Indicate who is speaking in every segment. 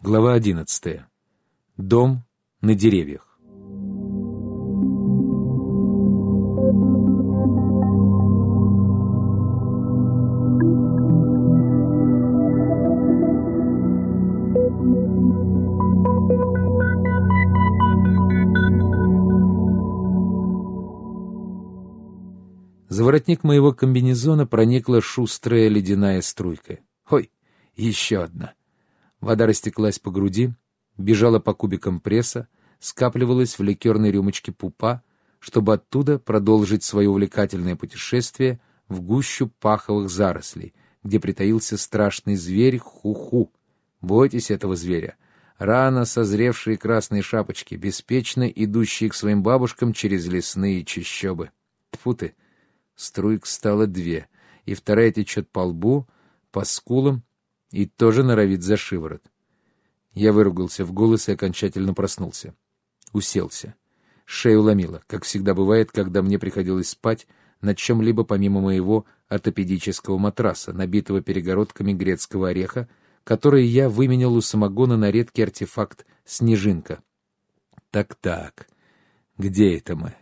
Speaker 1: Глава одиннадцатая. Дом на деревьях. За воротник моего комбинезона проникла шустрая ледяная струйка. Ой, еще одна. Вода растеклась по груди, бежала по кубикам пресса, скапливалась в ликерной рюмочке пупа, чтобы оттуда продолжить свое увлекательное путешествие в гущу паховых зарослей, где притаился страшный зверь Ху-Ху. Бойтесь этого зверя. Рано созревшие красные шапочки, беспечно идущие к своим бабушкам через лесные чащобы. Тьфу ты! Струйк стало две, и вторая течет по лбу, по скулам и тоже норовит за шиворот. Я выругался в голос и окончательно проснулся. Уселся. Шею ломило, как всегда бывает, когда мне приходилось спать на чем-либо помимо моего ортопедического матраса, набитого перегородками грецкого ореха, который я выменял у самогона на редкий артефакт «Снежинка». Так-так, где это мы?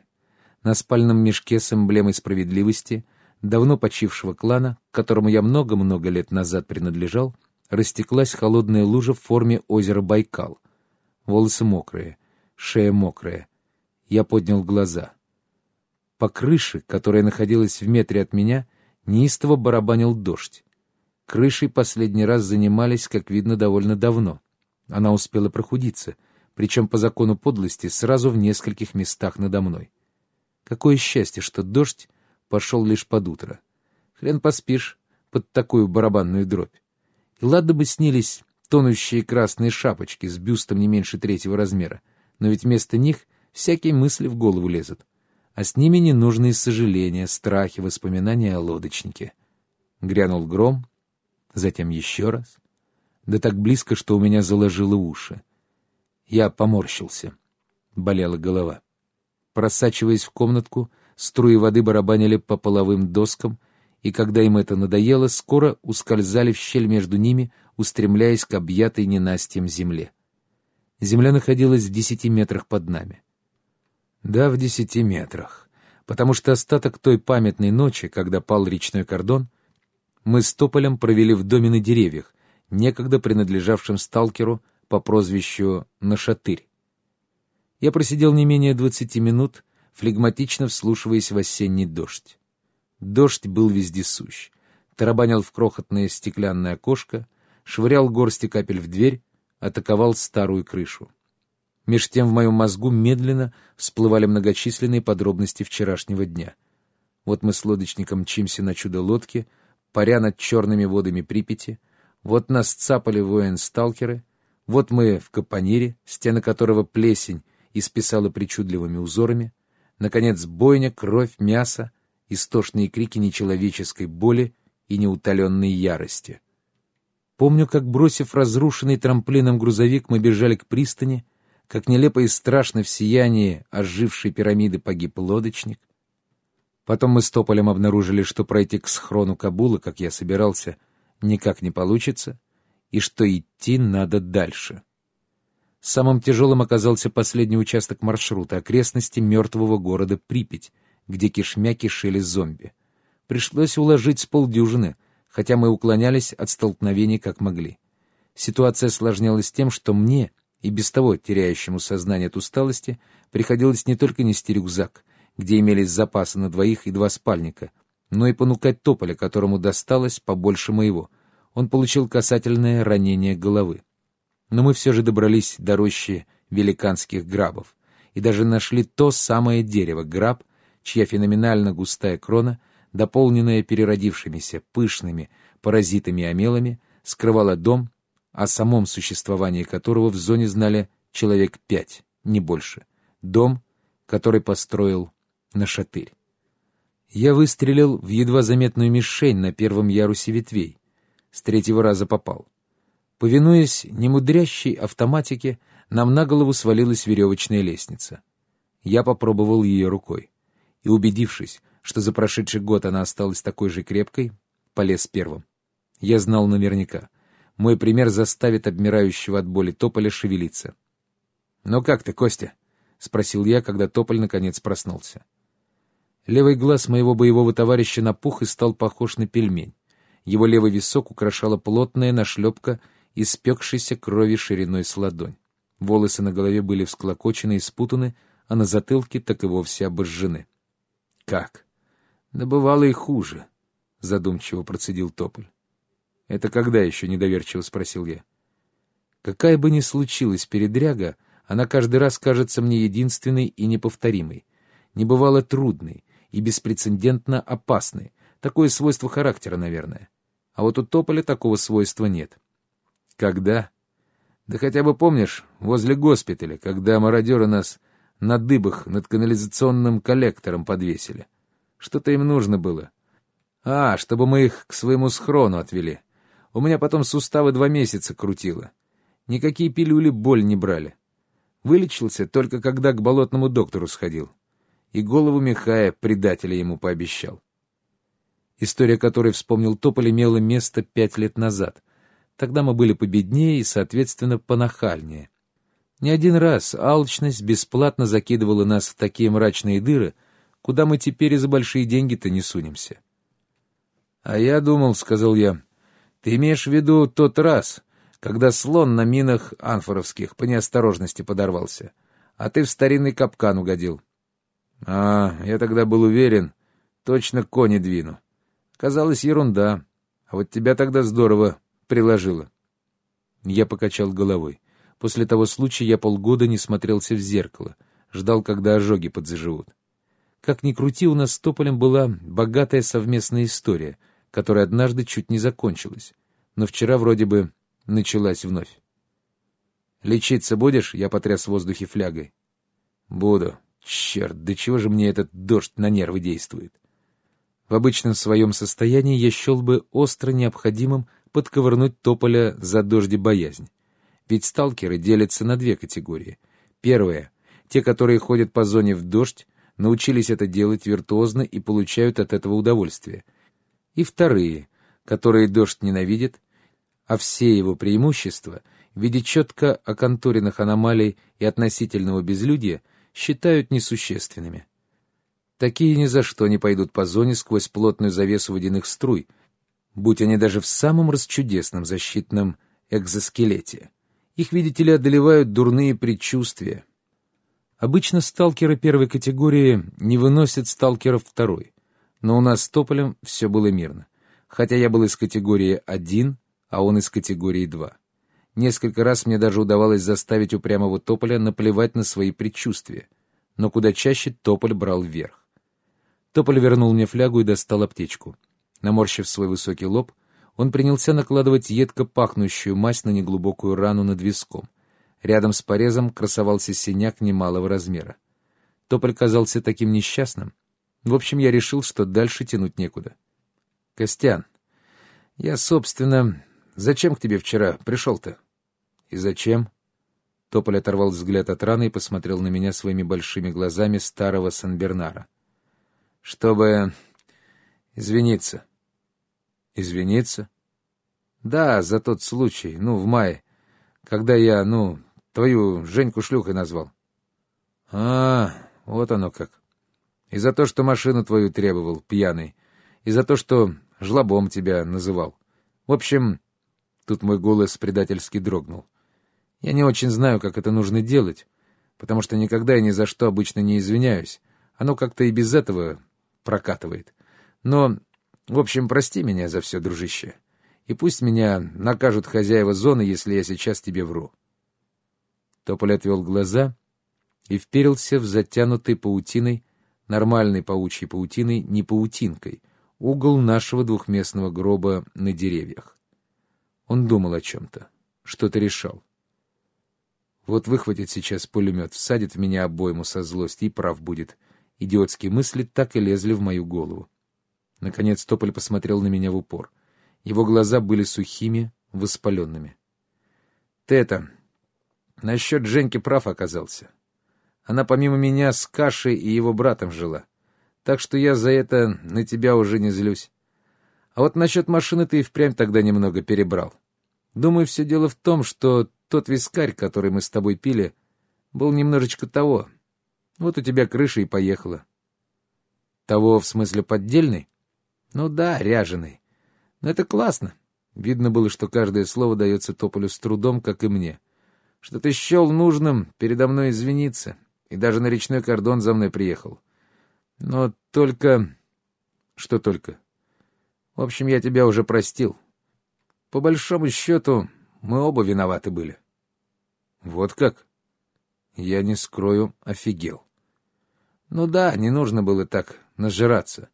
Speaker 1: На спальном мешке с эмблемой справедливости — давно почившего клана, которому я много-много лет назад принадлежал, растеклась холодная лужа в форме озера Байкал. Волосы мокрые, шея мокрая. Я поднял глаза. По крыше, которая находилась в метре от меня, неистово барабанил дождь. Крышей последний раз занимались, как видно, довольно давно. Она успела прохудиться, причем по закону подлости сразу в нескольких местах надо мной. Какое счастье, что дождь пошел лишь под утро. Хрен поспишь под такую барабанную дробь. И ладно бы снились тонущие красные шапочки с бюстом не меньше третьего размера, но ведь вместо них всякие мысли в голову лезут. А с ними ненужные сожаления, страхи, воспоминания о лодочнике. Грянул гром, затем еще раз. Да так близко, что у меня заложило уши. Я поморщился. Болела голова. Просачиваясь в комнатку, струи воды барабанили по половым доскам, и когда им это надоело, скоро ускользали в щель между ними, устремляясь к объятой ненастьем земле. Земля находилась в десяти метрах под нами. Да, в десяти метрах, потому что остаток той памятной ночи, когда пал речной кордон, мы с Тополем провели в доме на деревьях, некогда принадлежавшем сталкеру по прозвищу Нашатырь. Я просидел не менее двадцати минут, флегматично вслушиваясь в осенний дождь. Дождь был вездесущ. Тарабанил в крохотное стеклянное окошко, швырял горсти капель в дверь, атаковал старую крышу. Меж тем в моем мозгу медленно всплывали многочисленные подробности вчерашнего дня. Вот мы с лодочником мчимся на чудо-лодке, паря над черными водами Припяти, вот нас цапали воин-сталкеры, вот мы в капонире, стены которого плесень исписала причудливыми узорами, Наконец, бойня, кровь, мясо, истошные крики нечеловеческой боли и неутоленной ярости. Помню, как, бросив разрушенный трамплином грузовик, мы бежали к пристани, как нелепо и страшно в сиянии ожившей пирамиды погиб лодочник. Потом мы с Тополем обнаружили, что пройти к схрону Кабула, как я собирался, никак не получится, и что идти надо дальше. Самым тяжелым оказался последний участок маршрута — окрестности мертвого города Припять, где кишмя кишели зомби. Пришлось уложить с полдюжины, хотя мы уклонялись от столкновений как могли. Ситуация осложнялась тем, что мне, и без того теряющему сознание от усталости, приходилось не только нести рюкзак, где имелись запасы на двоих и два спальника, но и понукать тополя, которому досталось побольше моего. Он получил касательное ранение головы. Но мы все же добрались до рощи великанских грабов и даже нашли то самое дерево, граб, чья феноменально густая крона, дополненная переродившимися пышными паразитами-омелами, скрывала дом, о самом существовании которого в зоне знали человек пять, не больше. Дом, который построил Нашатырь. Я выстрелил в едва заметную мишень на первом ярусе ветвей. С третьего раза попал. Повинуясь немудрящей автоматике, нам на голову свалилась веревочная лестница. Я попробовал ее рукой. И, убедившись, что за прошедший год она осталась такой же крепкой, полез первым. Я знал наверняка. Мой пример заставит обмирающего от боли тополя шевелиться. «Ну как ты, Костя?» — спросил я, когда тополь наконец проснулся. Левый глаз моего боевого товарища напух и стал похож на пельмень. Его левый висок украшала плотная нашлепка испекшейся крови шириной с ладонь. Волосы на голове были всклокочены и спутаны, а на затылке так и вовсе обожжены. — Как? Да бывало и хуже, — задумчиво процедил Тополь. — Это когда еще? — недоверчиво спросил я. Какая бы ни случилась передряга, она каждый раз кажется мне единственной и неповторимой, небывало трудной и беспрецедентно опасной. Такое свойство характера, наверное. А вот у Тополя такого свойства нет. Когда? Да хотя бы помнишь, возле госпиталя, когда мародеры нас на дыбах над канализационным коллектором подвесили. Что-то им нужно было. А, чтобы мы их к своему схрону отвели. У меня потом суставы два месяца крутило. Никакие пилюли боль не брали. Вылечился только когда к болотному доктору сходил. И голову Михая, предателя, ему пообещал. История, которой вспомнил Тополь, имела место пять лет назад. Тогда мы были победнее и, соответственно, понахальнее. Не один раз алчность бесплатно закидывала нас в такие мрачные дыры — Куда мы теперь и за большие деньги-то не сунемся? — А я думал, — сказал я, — ты имеешь в виду тот раз, когда слон на минах анфоровских по неосторожности подорвался, а ты в старинный капкан угодил. — А, я тогда был уверен, точно кони двину. Казалось, ерунда, а вот тебя тогда здорово приложило. Я покачал головой. После того случая я полгода не смотрелся в зеркало, ждал, когда ожоги подзаживут. Как ни крути, у нас с Тополем была богатая совместная история, которая однажды чуть не закончилась, но вчера вроде бы началась вновь. «Лечиться будешь?» — я потряс в воздухе флягой. «Буду. Черт, да чего же мне этот дождь на нервы действует?» В обычном своем состоянии я счел бы остро необходимым подковырнуть Тополя за дожди боязнь. Ведь сталкеры делятся на две категории. Первая — те, которые ходят по зоне в дождь, научились это делать виртуозно и получают от этого удовольствие. И вторые, которые дождь ненавидят, а все его преимущества в виде четко оконтуренных аномалий и относительного безлюдия считают несущественными. Такие ни за что не пойдут по зоне сквозь плотную завесу водяных струй, будь они даже в самом расчудесном защитном экзоскелете. Их, видите ли, одолевают дурные предчувствия, Обычно сталкеры первой категории не выносят сталкеров второй, но у нас с Тополем все было мирно, хотя я был из категории 1, а он из категории 2. Несколько раз мне даже удавалось заставить упрямого Тополя наплевать на свои предчувствия, но куда чаще Тополь брал вверх. Тополь вернул мне флягу и достал аптечку. Наморщив свой высокий лоб, он принялся накладывать едко пахнущую мазь на неглубокую рану над виском. Рядом с порезом красовался синяк немалого размера. Тополь казался таким несчастным. В общем, я решил, что дальше тянуть некуда. — Костян, я, собственно, зачем к тебе вчера пришел-то? — И зачем? Тополь оторвал взгляд от раны и посмотрел на меня своими большими глазами старого Сан-Бернара. — Чтобы извиниться. — Извиниться? — Да, за тот случай, ну, в мае, когда я, ну, Твою Женьку шлюхой назвал. — А, вот оно как. И за то, что машину твою требовал, пьяный. И за то, что жлобом тебя называл. В общем, тут мой голос предательски дрогнул. Я не очень знаю, как это нужно делать, потому что никогда и ни за что обычно не извиняюсь. Оно как-то и без этого прокатывает. Но, в общем, прости меня за все, дружище. И пусть меня накажут хозяева зоны, если я сейчас тебе вру. Тополь отвел глаза и вперился в затянутый паутиной, нормальной паучьей паутиной, не паутинкой, угол нашего двухместного гроба на деревьях. Он думал о чем-то, что-то решал. Вот выхватит сейчас пулемет, всадит в меня обойму со злости и прав будет. Идиотские мысли так и лезли в мою голову. Наконец Тополь посмотрел на меня в упор. Его глаза были сухими, воспаленными. — Ты это, Насчет Женьки прав оказался. Она помимо меня с Кашей и его братом жила. Так что я за это на тебя уже не злюсь. А вот насчет машины ты и впрямь тогда немного перебрал. Думаю, все дело в том, что тот вискарь, который мы с тобой пили, был немножечко того. Вот у тебя крыша и поехала. Того, в смысле, поддельный? Ну да, ряженый. Но это классно. Видно было, что каждое слово дается Тополю с трудом, как и мне. Что ты счел нужным передо мной извиниться, и даже на речной кордон за мной приехал. Но только... Что только? В общем, я тебя уже простил. По большому счету, мы оба виноваты были. Вот как? Я не скрою, офигел. Ну да, не нужно было так нажираться.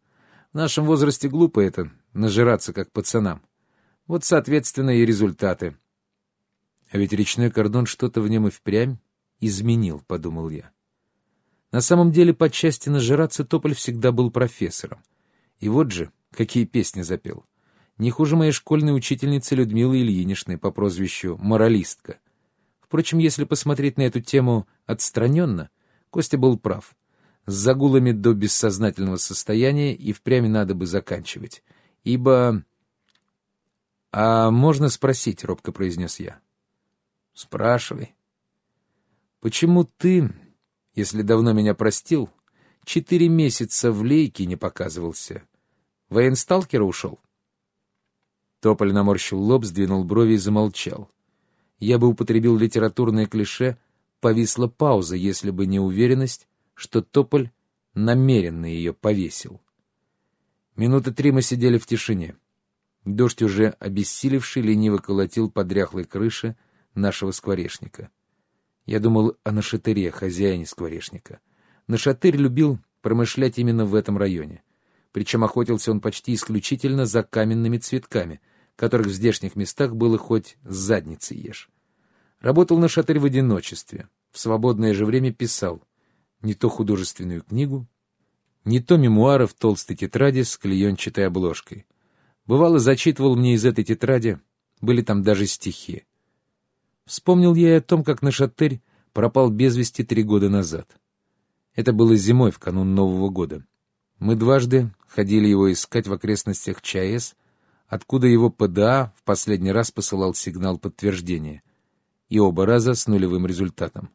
Speaker 1: В нашем возрасте глупо это, нажираться как пацанам. Вот, соответственно, и результаты. А ведь речной кордон что-то в нем и впрямь изменил, — подумал я. На самом деле, по части нажираться Тополь всегда был профессором. И вот же, какие песни запел. Не хуже моей школьной учительницы Людмилы Ильиничны по прозвищу «Моралистка». Впрочем, если посмотреть на эту тему отстраненно, Костя был прав. С загулами до бессознательного состояния и впрямь надо бы заканчивать. Ибо... — А можно спросить, — робко произнес я. — Спрашивай. — Почему ты, если давно меня простил, четыре месяца в лейке не показывался? Военсталкера ушел? Тополь наморщил лоб, сдвинул брови и замолчал. Я бы употребил литературное клише «повисла пауза», если бы не уверенность, что Тополь намеренно ее повесил. Минуты три мы сидели в тишине. Дождь, уже обессилевший, лениво колотил по дряхлой крыше нашего скворечника. Я думал о Нашатыре, хозяине скворечника. Нашатырь любил промышлять именно в этом районе. Причем охотился он почти исключительно за каменными цветками, которых в здешних местах было хоть с задницы ешь. Работал Нашатырь в одиночестве. В свободное же время писал не то художественную книгу, не то мемуары в толстой тетради с клеенчатой обложкой. Бывало, зачитывал мне из этой тетради, были там даже стихи. Вспомнил я и о том, как Нашатырь пропал без вести три года назад. Это было зимой, в канун Нового года. Мы дважды ходили его искать в окрестностях ЧАЭС, откуда его ПДА в последний раз посылал сигнал подтверждения, и оба раза с нулевым результатом.